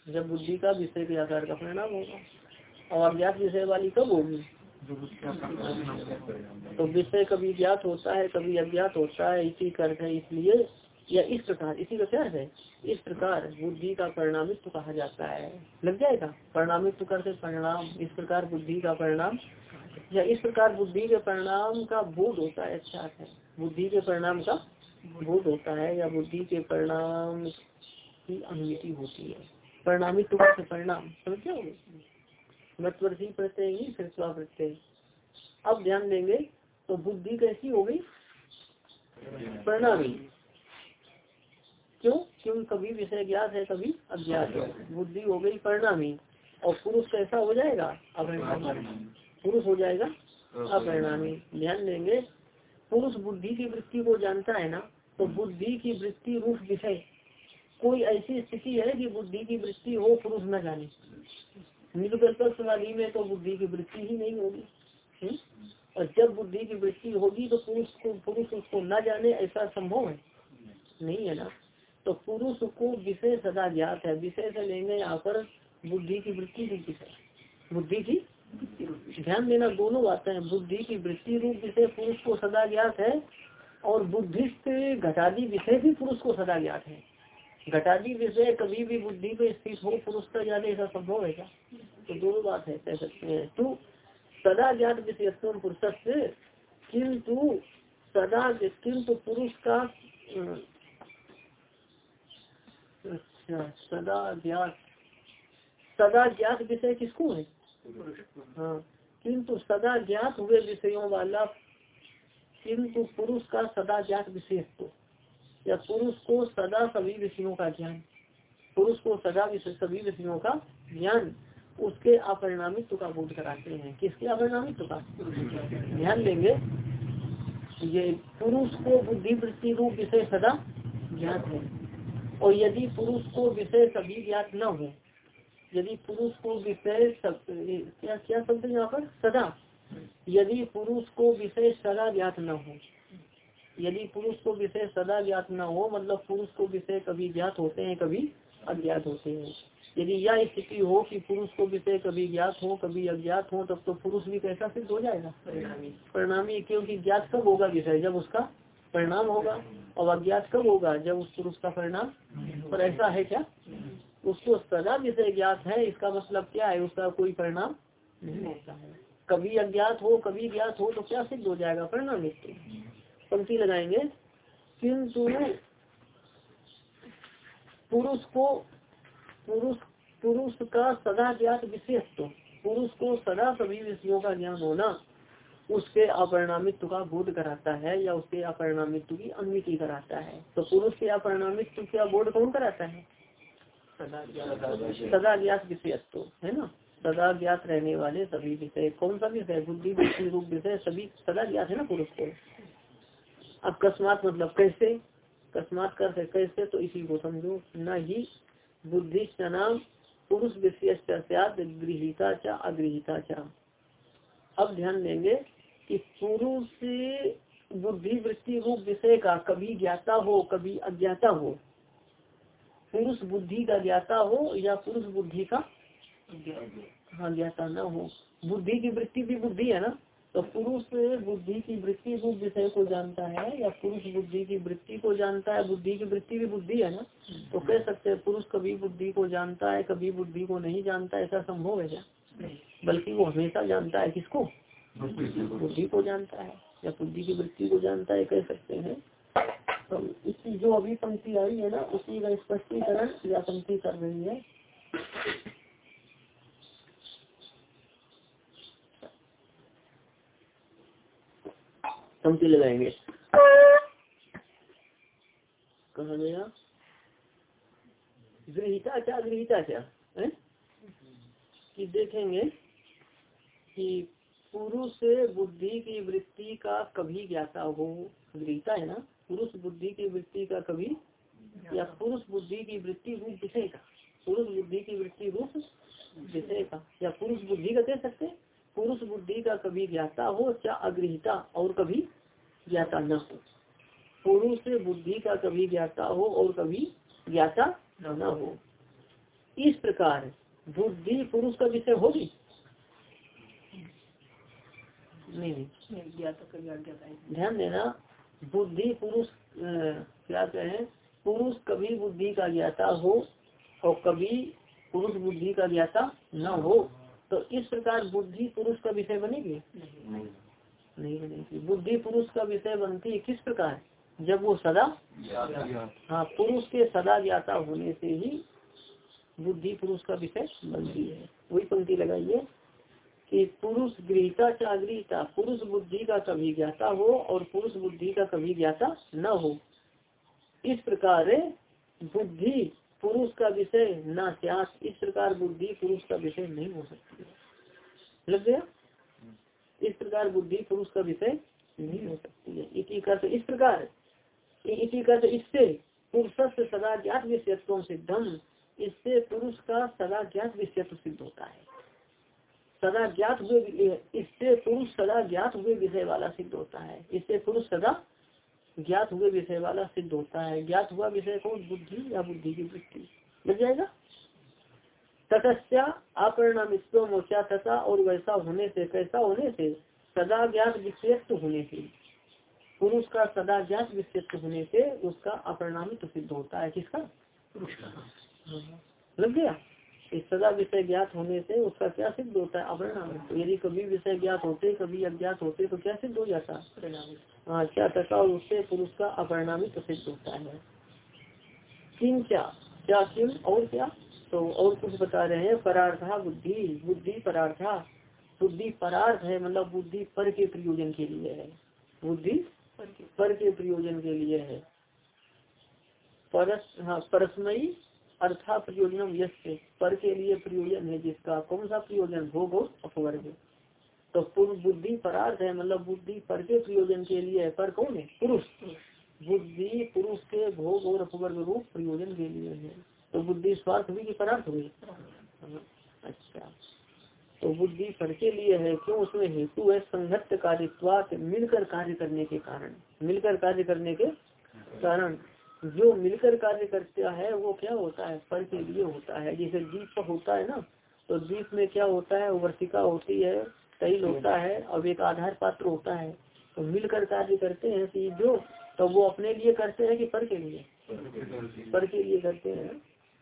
जब बुद्धि का विषय के आकार का परिणाम होगा। और अज्ञात विषय वाली कब होगी तो विषय कभी ज्ञात होता है, कभी अज्ञात होता है, इसी है इसलिए या इस प्रकार, इसी का क्या है? इस प्रकार बुद्धि का परिणामित्व कहा जाता है। लग जाएगा? परिणामित्व करते परिणाम, इस प्रकार बुद्धि का परिणाम? या इस प्रकार बुद्धि के परिणाम का बोध होता है अच्छा है। बुद्धि के परिणाम का बोध होता है या बुद्धि के परिणाम की अनुमति होती है। परिणामित्व से परिणाम? समझ क्या मतवर्ती प्रत्यय ही फिर प्रत्यय अब ध्यान देंगे तो बुद्धि कैसी हो गई? प्रणामी। क्यों? क्यों कभी विषय ज्ञात है, कभी अज्ञात है? बुद्धि हो गई परिणामी, और पुरुष कैसा हो जाएगा, अपरिणामी। पुरुष हो जाएगा, अपरिणामी। ध्यान देंगे, पुरुष बुद्धि की वृत्ति को जानता है ना तो बुद्धि की वृत्ति रूप विषय। कोई ऐसी स्थिति है कि बुद्धि की वृत्ति हो, पुरुष न जाने? में तो बुद्धि की वृत्ति ही नहीं होगी। हम्म? और जब बुद्धि की वृत्ति होगी तो पुरुष को, पुरुष उसको न जाने ऐसा संभव है? नहीं है ना? तो पुरुष को विषय सदा ज्ञात है। विषय से लेंगे यहाँ पर बुद्धि की वृत्ति रूप विषय बुद्धि की ध्यान देना दोनों बातें हैं। बुद्धि की वृत्ति रूप विषय पुरुष को सदा ज्ञात है और बुद्धिस्ट घटादी विषय भी पुरुष को सदा ज्ञात है। घटादी विषय कभी भी बुद्धि पे स्थित हो, पुरुष का ज्ञान ऐसा संभव है क्या? तो दोनों बात है, कह सकते हैं। तो सदा ज्ञात विषयत्व पुरुष किंतु सदा किंतु पुरुष का अच्छा सदा ज्ञात। सदा ज्ञात विषय किसको है? हाँ किंतु सदा ज्ञात हुए विषयों वाला, किंतु पुरुष का सदा ज्ञात विशेष तो। या पुरुष को सदा सभी विषयों का ज्ञान, पुरुष को सदा सभी विषयों का ज्ञान, उसके अपरिणामित्व का बोध कराते हैं। किसके अपरिणामित्व का? ध्यान देंगे। ये पुरुष को बुद्धि वृत्ति रूप विषय सदा ज्ञात है। और यदि पुरुष को विषय सभी ज्ञात न हो यदि पुरुष को विषय क्या क्या शब्द यहाँ पर? सदा। यदि पुरुष को विषय सदा ज्ञात न हो यदि पुरुष को विषय सदा ज्ञात न हो मतलब पुरुष को विषय कभी ज्ञात होते हैं कभी अज्ञात होते हैं। यदि यह स्थिति हो कि पुरुष को विषय कभी ज्ञात हो कभी अज्ञात हो तब तो पुरुष भी कैसा सिद्ध हो जाएगा? परिणामी क्योंकि ज्ञात कब होगा विषय? जब उसका परिणाम होगा और अज्ञात कब होगा जब उस पुरुष का परिणाम पर ऐसा है क्या? उसको सदा विषय ज्ञात है, इसका मतलब क्या है? उसका कोई परिणाम नहीं होता है। कभी अज्ञात हो, कभी ज्ञात हो तो क्या सिद्ध हो जाएगा? परिणाम पंक्ति लगाएँगे। किंतु पुरुष को, पुरुष पुरुष का सदा ज्ञात विशेष तो पुरुष को सदा सभी विषयों का ज्ञान होना उसके अपरिणामित्व का बोध कराता है या उसके अपरिणामित्व की अनुमिति कराता है? तो पुरुष के अपरिणामित्व का बोध कौन कराता है? सदा ज्ञात विषयत्व है ना? सदा ज्ञात रहने वाले सभी विषय कौन सा विषय? बुद्धि बुद्धि रूप विषय सभी सदा ज्ञात है ना पुरुष को? अब कस्मात मतलब कैसे? कस्मात कर कैसे? तो इसी को समझो। न ही बुद्धि नाम पुरुष विषय गृहिता चा अगृहिता चा। अब ध्यान देंगे कि पुरुष बुद्धि वृत्ति रूप विषय का कभी ज्ञाता हो कभी अज्ञाता हो पुरुष बुद्धि का ज्ञाता हो या पुरुष बुद्धि का हाँ ज्ञाता न हो। बुद्धि की वृत्ति भी बुद्धि है ना? तो पुरुष बुद्धि की वृत्ति रूप विषय को जानता है या पुरुष बुद्धि की वृत्ति को जानता है? बुद्धि की वृत्ति भी बुद्धि है ना? तो कह सकते हैं पुरुष कभी बुद्धि को जानता है कभी बुद्धि को नहीं जानता ऐसा संभव है क्या? बल्कि वो हमेशा जानता है किसको? बुद्धि को जानता है, या बुद्धि की वृत्ति को जानता है कह सकते हैं। तो इसकी जो अभी पंक्ति आई है ना, उसी का स्पष्टीकरण या पंक्ति कर रही है। पंक्ति लगाएँगे। कहा गया? गृहिता क्या गृहिता क्या? है? कि देखेंगे कि पुरुष बुद्धि की वृत्ति का कभी ज्ञाता हो, गृहता है ना? पुरुष बुद्धि की वृत्ति का कभी या पुरुष बुद्धि की वृत्ति रूप विषय का पुरुष बुद्धि की वृत्ति रूप विषय का या पुरुष बुद्धि का कह सकते पुरुष बुद्धि का कभी ज्ञाता हो या अग्रहिता और कभी ज्ञाता न हो? पुरुष बुद्धि का कभी ज्ञाता हो और कभी ज्ञाता न हो। इस प्रकार बुद्धि पुरुष का विषय होगी? नहीं नहीं। ध्यान देना बुद्धि पुरुष क्या कहें पुरुष कभी बुद्धि का ज्ञाता हो और कभी पुरुष बुद्धि का ज्ञाता न हो। तो इस प्रकार बुद्धि पुरुष का विषय बनेगी? नहीं। नहीं बनेगी। बुद्धि पुरुष का विषय बनती है किस प्रकार? जब वो सदा हाँ पुरुष के सदा ज्ञाता होने से ही बुद्धि पुरुष का विषय बनती है। वही पंक्ति लगाइए। कि पुरुष गृहता चागृहता पुरुष बुद्धि का कभी ज्ञाता हो और पुरुष बुद्धि का कभी ज्ञाता न हो। इस प्रकार बुद्धि पुरुष का विषय न त्यास इस प्रकार बुद्धि पुरुष का विषय नहीं हो सकती। लग गया? इस प्रकार बुद्धि पुरुष का विषय नहीं हो सकती है। इसी का इस प्रकार, इसी का इससे पुरुष से सदा ज्ञात विषयत्व सिद्धम, इससे पुरुष का सदा ज्ञात विषयत्व सिद्ध होता है। सदा ज्ञात हुए इससे पुरुष सदा ज्ञात हुए विषय वाला सिद्ध होता है। इससे पुरुष सदा ज्ञात हुए विषय वाला सिद्ध होता है। ज्ञात हुआ विषय कौन? बुद्धि या बुद्धि की वृत्ति। लग जाएगा? तटस्या अपरिणामित्व मोचा तथा और वैसा होने से कैसा होने से सदा ज्ञात विषयत्व होने से पुरुष का सदा ज्ञात विषयत्व होने से उसका अपरिणामित्व सिद्ध होता है। किसका? पुरुष का। लग गया? इस सदा विषय ज्ञात होने से उसका क्या सिद्ध होता है? अपरिणामित तो यदि कभी विषय ज्ञात होते कभी अज्ञात होते तो क्या सिद्ध हो जाता? हाँ। क्या तथा और उससे पुरुष का अपरिणामित सिद्ध होता है। किम क्या? क्या किम और क्या? तो और कुछ बता रहे हैं। परार्था बुद्धि। बुद्धि परार्था बुद्धि परार्थ है मतलब बुद्धि पर के प्रयोजन के लिए है। बुद्धि पर के प्रयोजन के लिए है। परस हाँ परस्मयी अर्था प्रयोजन यश पर के लिए प्रयोजन है जिसका, कौन सा प्रयोजन? भोग और अपवर्ग। तो पूर्व बुद्धि परार्थ है मतलब बुद्धि पर के प्रयोजन के लिए है पर कौन है? पुरुष। बुद्धि पुरुष के भोग और अपवर्ग रूप प्रयोजन के लिए है। तो बुद्धि स्वार्थ भी की परार्थ हुई अच्छा। तो बुद्धि फल के लिए है, क्यों उसमें हेतु है? संघट कार्यत्वात मिलकर कार्य करने के कारण। मिलकर कार्य करने के कारण। जो मिलकर कार्य करता है, वो क्या होता है? फल के लिए होता है। जैसे दीप होता है ना तो दीप में क्या होता है? वर्षिका होती है, तैल होता है और एक आधार पात्र होता है। तो मिलकर कार्य करते हैं कि जो तो वो अपने लिए करते हैं कि पर के लिए? पर के लिए करते हैं।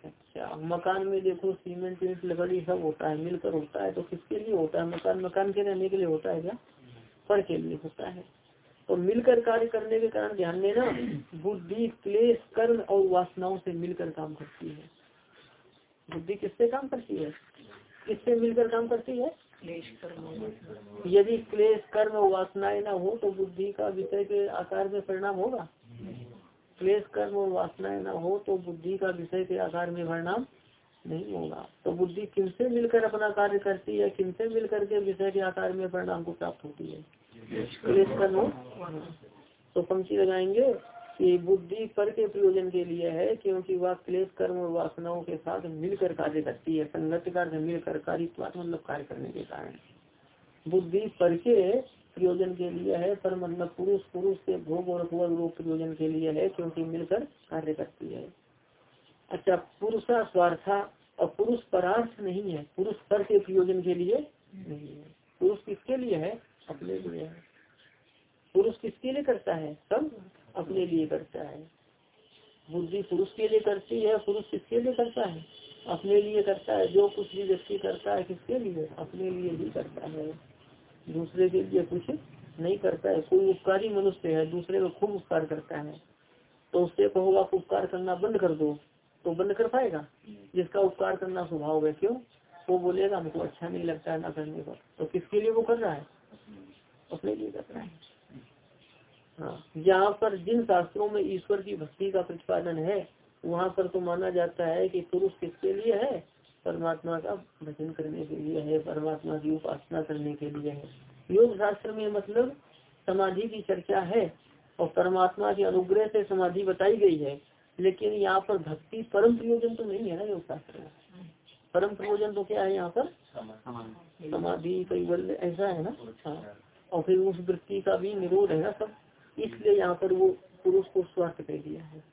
अच्छा मकान में देखो, सीमेंट, ईंट लकड़ी सब होता है, मिलकर होता है तो किसके लिए होता है? मकान मकान के रहने के लिए होता है क्या? पर के लिए होता है। तो मिलकर कार्य करने के कारण ध्यान देना बुद्धि क्लेश कर्म और वासनाओं से मिलकर काम करती है। बुद्धि किससे काम करती है? किससे मिलकर काम करती है? क्लेश यदि क्लेश कर्म और वासनाएँ न हो तो बुद्धि का विषय के आकार में परिणाम होगा? क्लेश कर्म और वासनाएँ न हो तो बुद्धि का विषय के आकार में परिणाम नहीं होगा। तो बुद्धि किनसे मिलकर अपना कार्य करती है? किनसे मिलकर के विषय के आकार में परिणाम को प्राप्त होती है? तो पंक्ति लगाएँगे कि बुद्धि पर के प्रयोजन के लिए है, क्योंकि वह क्लेश कर्म और वासनाओं के साथ मिलकर कार्य करती है। संगत कार्य मिलकर कार्य मतलब कार्य करने के कारण। बुद्धि पर के प्रयोजन के लिए है, पर मतलब पुरुष पुरुष के भोग और भोग रूप प्रयोजन के लिए है, क्योंकि मिलकर कार्य करती है। अच्छा पुरुषा स्वार्था और पुरुष परार्थ नहीं है। पुरुष पर के प्रयोजन के लिए नहीं है। पुरुष किसके लिए है? अपने लिए। पुरुष किसके लिए करता है? सब अपने लिए करता है। बुद्धि पुरुष के लिए करती है, पुरुष किसके लिए करता है? अपने लिए करता है। जो कुछ भी व्यक्ति करता है किसके लिए? अपने लिए ही करता है। दूसरे के लिए कुछ नहीं करता है। कोई उपकारी मनुष्य है, दूसरे को खूब उपकार करता है। तो उससे कहोगा उपकार करना बंद कर दो तो बंद कर पाएगा? जिसका उपकार करना स्वभाव है, क्यों? वो बोलेगा हमको अच्छा नहीं लगता है ना करने पर। तो किसके लिए वो कर रहा है? अपने लिए कर रहा है। हाँ। जहाँ पर जिन शास्त्रों में ईश्वर की भक्ति का प्रतिपादन है वहाँ पर तो माना जाता है कि पुरुष किसके लिए है? परमात्मा का भजन करने के लिए है परमात्मा की उपासना करने के लिए है। योग शास्त्र में मतलब समाधि की चर्चा है और परमात्मा के अनुग्रह से समाधि बताई गई है। लेकिन यहाँ पर भक्ति परम प्रयोजन तो नहीं है ना योग शास्त्र में? परम प्रयोजन तो क्या है यहाँ पर? समाधि कैवल्य ऐसा है ना? हाँ। और फिर उस वृत्ति का भी निरोध है ना सब। इसलिए यहाँ पर वो पुरुष को स्वार्थ कह दिया है।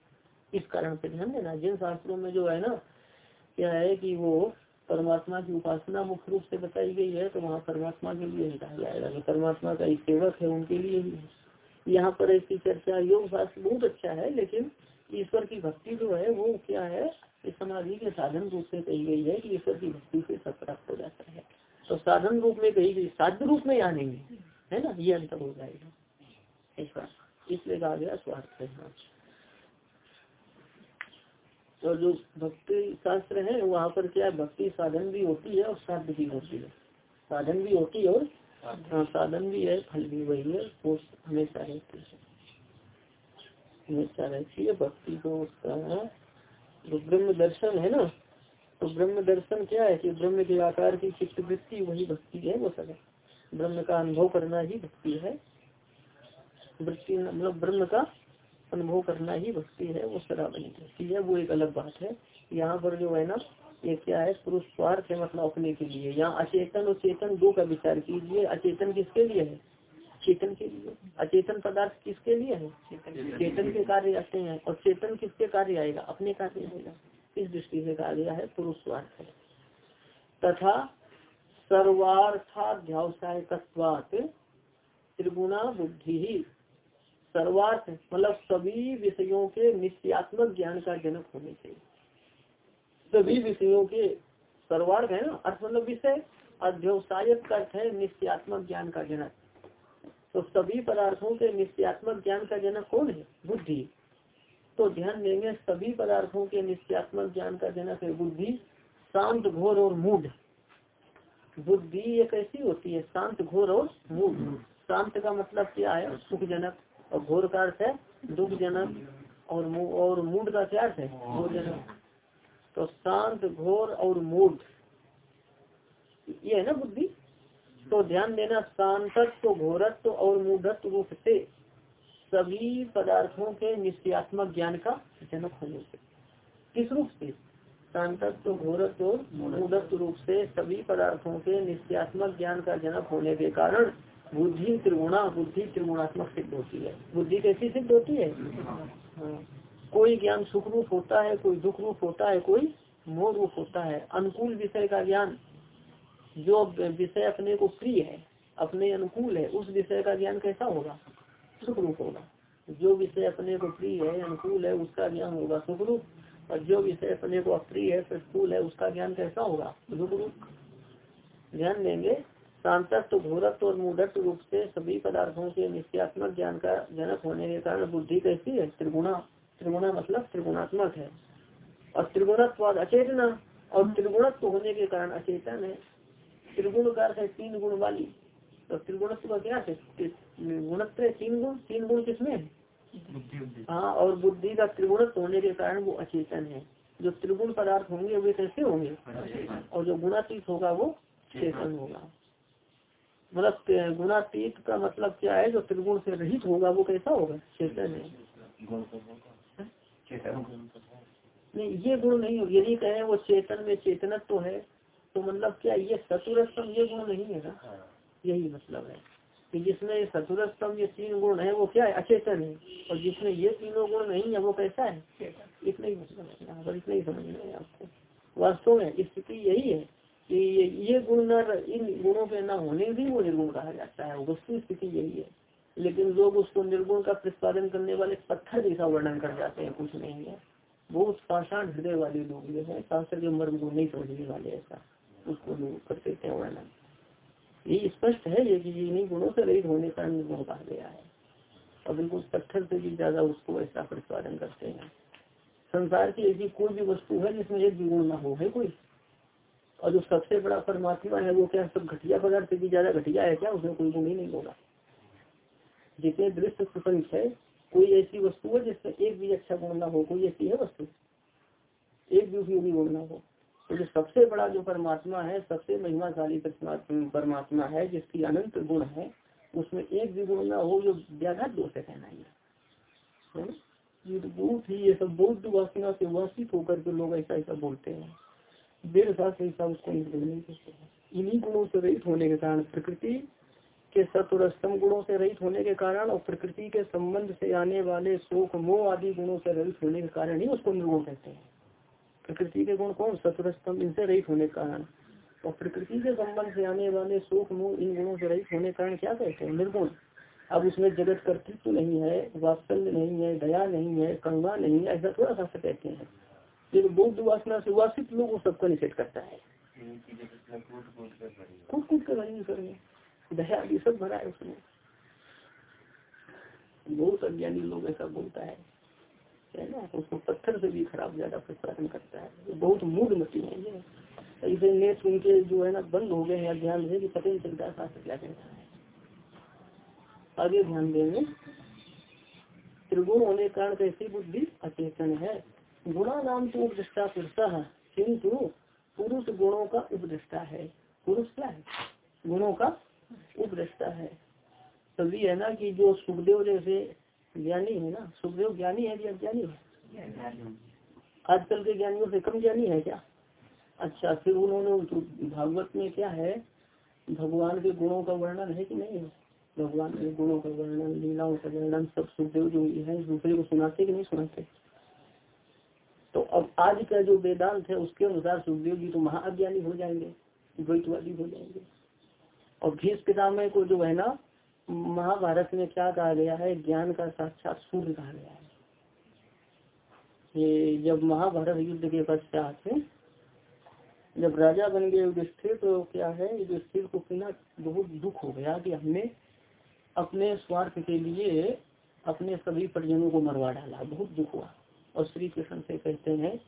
इस कारण से ध्यान देना। जिन शास्त्रों में जो है ना, क्या है कि वो परमात्मा की उपासना मुख्य रूप से बताई गई है तो वहाँ परमात्मा के लिए ही कहा जाएगा परमात्मा का एक सेवक है, उनके लिए ही। यहाँ पर ऐसी चर्चा योग शास्त्र बहुत अच्छा है, लेकिन ईश्वर की भक्ति जो है, वो क्या है, इस समाधि के साधन रूप से कही गई है कि ईश्वर की भक्ति से सब प्राप्त हो जाता है। तो साधन रूप में कही गई, साध्य रूप में यहाँ नहीं ना? ये अंतर हो जाएगा। ऐसा इसलिए कहा गया स्वार्थ है और जो भक्ति शास्त्र है वहाँ पर क्या भक्ति साधन भी होती है और साध्य भी होती है। साधन भी होती है और हाँ साधन भी है फल भी वही है वो हमेशा रहती है। हमेशा रहती है भक्ति को उसका। जो ब्रह्म दर्शन है ना तो ब्रह्म दर्शन क्या है कि ब्रह्म के आकार की चित्त वृत्ति वही भक्ति है वो सब ब्रह्म का अनुभव करना ही भक्ति है। वृत्ति मतलब ब्रह्म का अनुभव करना ही भक्ति है, वो सदा बनी रहती है, वो एक अलग बात है। यहाँ पर जो है ना, ये क्या है, पुरुष स्वार्थ है मतलब अपने के लिए। यहाँ अचेतन और चेतन दो का विचार कीजिए। अचेतन किसके लिए है? चेतन के लिए। अचेतन पदार्थ किसके लिए है? चेतन के कार्य आते हैं और चेतन किसके कार्य आएगा? अपने कार्य आएगा। इस दृष्टि से कहा गया है, पुरुष स्वार्थ है। तथा सर्वार्थाध्यावसाय त्रिगुणा बुद्धि। ही सर्वार्थ मतलब सभी विषयों के निश्चयात्मक ज्ञान का जनक होने से सभी विषयों के सर्वार्थ है ना? अर्थ मतलब विषय, अध्यवसायक अर्थ है निश्चयात्मक ज्ञान का जनक। तो सभी पदार्थों के निश्चयात्मक ज्ञान का जनक कौन है? बुद्धि। तो ध्यान देंगे, सभी पदार्थों के निश्चयात्मक ज्ञान का जनक है बुद्धि, शांत घोर और मूड बुद्धि ये कैसी होती है? शांत घोर और मूड शांत का मतलब क्या है? सुखजनक। और घोर का अर्थ है दुखजनक। और और मूड का क्या अर्थ है? घोरजनक। तो शांत घोर और मूड ये है ना बुद्धि? तो ध्यान देना शांतत्व घोरत्व और मूढ़त्व रूप से सभी पदार्थों के निश्चयात्मक ज्ञान का जनक होने से। किस रूप से? शांतत्व, घोरत्व और मूढ़त्व रूप से सभी पदार्थों के निश्चयात्मक ज्ञान का जनक होने के कारण बुद्धि त्रिगुणा, बुद्धि त्रिगुणात्मक सिद्ध होती है। बुद्धि कैसी सिद्ध होती है? हाँ। कोई ज्ञान सुख रूप होता है, कोई दुख रूप होता है, कोई मोह रूप होता है। अनुकूल विषय का ज्ञान, जो विषय अपने को प्रिय है, अपने अनुकूल है, उस विषय का ज्ञान कैसा होगा? सुख रूप होगा। जो विषय अपने को प्रिय है, अनुकूल है, उसका ज्ञान होगा सुख रूप। और जो विषय अपने को अप्रिय है प्रतिकूल है, उसका ज्ञान कैसा होगा? रूप ध्यान देंगे शांतत्व, घोरत्व और मूढ़त्व रूप से सभी पदार्थों के निश्चयात्मक ज्ञान का जनक होने के कारण बुद्धि कैसी है? त्रिगुणा त्रिगुणा मतलब त्रिगुणात्मक है। और त्रिगुणत्व अचेतना, और त्रिगुणत्व होने के कारण अचेतन है। त्रिगुण का है तीन गुण वाली। तो त्रिगुणत्व का क्या है? तीन गुण। तीन गुण किसमें हाँ। और बुद्धि का त्रिगुणत्व होने के कारण वो अचेतन है। जो त्रिगुण पदार्थ होंगे वे कैसे होंगे? और जो गुणातीत होगा वो चेतन। होगा। मतलब गुणातीत का मतलब क्या है? जो त्रिगुण से रहित होगा वो कैसा होगा? चेतन है। नहीं ये गुण नहीं होगा यदि कहें वो चेतन में चेतनत्व तो है। तो मतलब क्या ये सतुरस्तम ये गुण नहीं है ना? हाँ। यही मतलब है। कि जिसमें सतुरस्तम ये तीन गुण है वो क्या है? अचेतन है। और जिसमें ये तीनों गुण नहीं है वो कैसा है? इतना ही मतलब है इतना ही समझना है आपको। वास्तव में स्थिति यही है कि ये, ये गुण न इन गुणों के न होने भी वो निर्गुण कहा जाता है। वस्तु स्थिति यही है। लेकिन लोग उसको निर्गुण का प्रतिपादन करने वाले पत्थर जैसा वर्णन कर जाते हैं कुछ नहीं है। बहुत पाषाण हृदय वाले लोग जो है शास्त्र के मर्म को नहीं समझने वाले ऐसा उसको लोग कर देते हैं वर्णन। ये स्पष्ट है ये कि इन्हीं गुणों से रहित होने का निर्गुण कहा गया है। और बिल्कुल पत्थर से भी ज़्यादा उसको ऐसा प्रतिपादन करते हैं। संसार की ऐसी कोई भी वस्तु है जिसमें एक भी गुण ना हो, है कोई? और जो सबसे बड़ा परमात्मा है वो क्या सब घटिया पदार्थ से भी ज़्यादा घटिया है क्या? उसमें कोई गुण ही नहीं होगा। जितने दृश्य प्रपंच है, कोई ऐसी वस्तु है जिसमें एक भी अच्छा गुण ना हो, कोई ऐसी है वस्तु? एक भी उपयोगी गुण ना हो। तो जो सबसे बड़ा जो परमात्मा है, सबसे महिमाशाली परमात्मा है, जिसकी अनंत गुण है, उसमें एक भी गुण ना हो, जो व्याघात दोष है कहना ये तो बहुत ही, ये सब बौद्ध वासना से वासित होकर के लोग ऐसा ऐसा बोलते हैं। देर साथ ऐसा उसको नहीं कहते इन्हीं गुणों से रहित होने के कारण, प्रकृति के सत्व गुणों से रहित होने के कारण और प्रकृति के संबंध से आने वाले शोक, मोह आदि गुणों से रहित होने के कारण ही उसको निर्गुण कहते हैं। प्रकृति के गुण कौन? सतुरस्तम इनसे रहित होने के कारण। और प्रकृति के संबंध से आने वाले शोक, मुँह, इन गुणों से रहित होने कारण क्या कहते हैं? निर्गुण। अब उसमें जगत कर्तृत्व तो नहीं है, वात्सल्य नहीं है, दया नहीं है करुणा नहीं है, ऐसा थोड़ा सा कहते हैं। फिर बौद्ध वासना से वासित लोग सबका निषेध करता है। कूट कूट कर भरी करेंगे दया भी सब भरा है उसमें। बहुत अज्ञानी लोग ऐसा बोलता है। है ना उसको पत्थर से भी खराब ज़्यादा प्रतिपादन करता है। बहुत मूड मती है ये। ऐसे नेट उनके जो है ना, बंद हो गए हैं ध्यान से कि पता नहीं चलता शास्त्र क्या कहता है। आगे ध्यान देंगे त्रिगुण होने के कारण कैसी बुद्धि अचेतन है। गुणा नाम तो उपदृष्टा पुरुष, किंतु पुरुष गुणों का उपदृष्टा है। पुरुष क्या है? गुणों का उपदृष्टा है। तभी है ना कि जो सुखदेव जैसे ज्ञानी है ना? सुखदेव ज्ञानी है या अज्ञानी है? आजकल के ज्ञानियों से कम ज्ञानी है क्या? अच्छा फिर उन्होंने भागवत में क्या है? भगवान के गुणों का वर्णन है कि नहीं है? भगवान के गुणों का वर्णन लीलाओं का वर्णन सब सुखदेव जो है दूसरे को सुनाते कि नहीं सुनाते? तो अब आज का जो वेदांत है उसके अनुसार सुखदेव जी तो महाअज्ञानी हो जाएँगे द्वैतवादी हो जाएँगे। और भीष पितामह को जो है ना महाभारत में क्या कहा गया है? ज्ञान का साक्षात सूर्य कहा गया है। ये जब महाभारत युद्ध के पश्चात जब राजा बन गए युधिष्ठिर तो क्या है? युधिष्ठिर को कितना बहुत दुख हो गया कि हमने अपने स्वार्थ के लिए अपने सभी परिजनों को मरवा डाला। बहुत दुख हुआ। और श्री कृष्ण से कहते हैं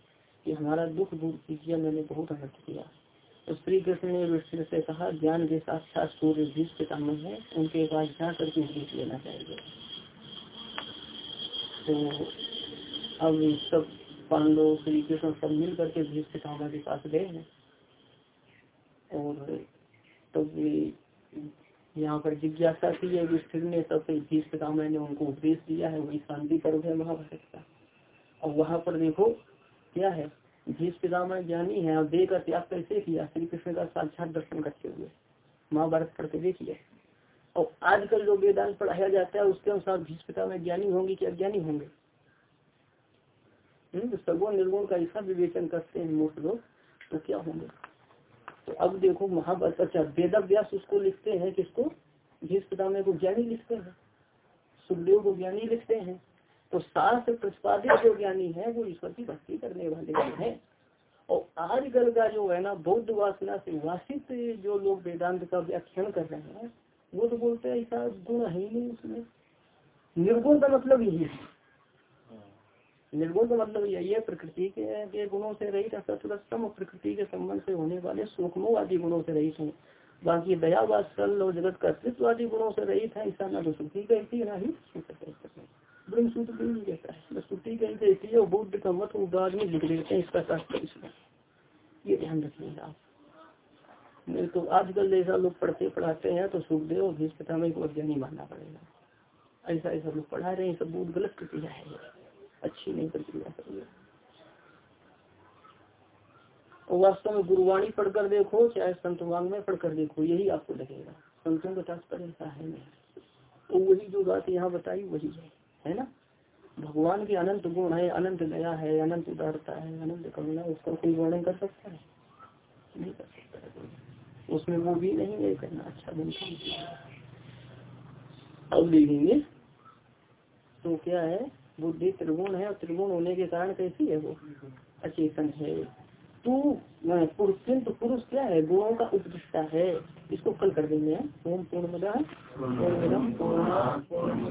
कि हमारा दुख दूर कीजिए, मैंने बहुत अनर्थ किया। श्री कृष्ण ने युधिष्ठिर से कहा, ज्ञान के साथ साथ सूर्य भीष पितामह है, उनके पास जा करके उपदेश लेना चाहिए। तो अब सब पांडव श्री कृष्ण सब मिल करके भीष पितामह के पास गए हैं। और तब तो यहाँ पर जिज्ञासा की है युधिष्ठिर ने सब भीष पितामह ने उनको उपदेश दिया है, वही शांति पर्व है महाभारत का। और वहाँ पर देखो, क्या है? भीष पितामह ज्ञानी है और देह का त्याग कैसे किया श्री कृष्ण का साक्षात दर्शन करते हुए महाभारत पढ़ के देखिए और आजकल जो वेदांत पढ़ाया जाता है उसके अनुसार भीष पितामह ज्ञानी होंगे कि अज्ञानी होंगे। हम्म, सगुण निर्गुण का ऐसा विवेचन करते हैं मूर्ख लोग तो क्या होंगे? तो अब देखो महाभारत अच्छा वेद उसको लिखते हैं किसको? भीष पितामह को ज्ञानी लिखते हैं। सुखदेव को ज्ञानी लिखते हैं। तो शास्त्र प्रतिपादित जो ज्ञानी है वो ईश्वर की भक्ति करने आजकल का जो है ना बौद्ध वासना से वासित जो लोग वेदांत का व्याख्यान कर रहे हैं वो तो बोलते हैं ऐसा गुण है ही नहीं उसमें। निर्गुण का मतलब यही है। निर्गुण का मतलब यही है प्रकृति के, के गुणों से रहित असतम प्रकृति के संबंध से होने वाले सूक्ष्मो आदि गुणों से रहित है। बाकी दया वात्सल और जगत कर्तृत्व आदि गुणों से रहित है ऐसा ना तो सुखी कहती है ना ही। ब्रह्म सूत्र भी कहता है कहीं कहती है बुद्ध का मत लिख देते हैं इसका शास्त्र इसमें। ये ध्यान रखिएगा आप। नहीं तो आजकल जैसा लोग पढ़ते पढ़ाते हैं तो सुखदेव और भीष्मता में को अज्ञानी मानना पड़ेगा। ऐसा ऐसा लोग पढ़ा रहे हैं, सब बहुत गलत प्रक्रिया है। अच्छी नहीं प्रक्रिया और वास्तव में गुरुवाणी पढ़कर देखो, चाहे संत वांग में पढ़कर देखो, यही आपको लगेगा। संतों का तात्पर्य ऐसा है नहीं? तो वही जो बात यहाँ बताई, वही है। है ना? भगवान के अनंत गुण है, अनंत दया है, अनंत उदारता है, अनंत करुणा उसका कोई वर्णन कर सकता है? नहीं कर सकता उसमें वो भी नहीं है करना अच्छा बनता अब देखेंगे तो क्या है? बुद्धि त्रिगुण है, और त्रिगुण होने के कारण कैसी है वो? अचेतन है। तू पुरुष, किंतु पुरुष क्या है? गुणों का उपदृष्टा है। इसको कल कर देंगे ओम पूर्ण मदा पूर्ण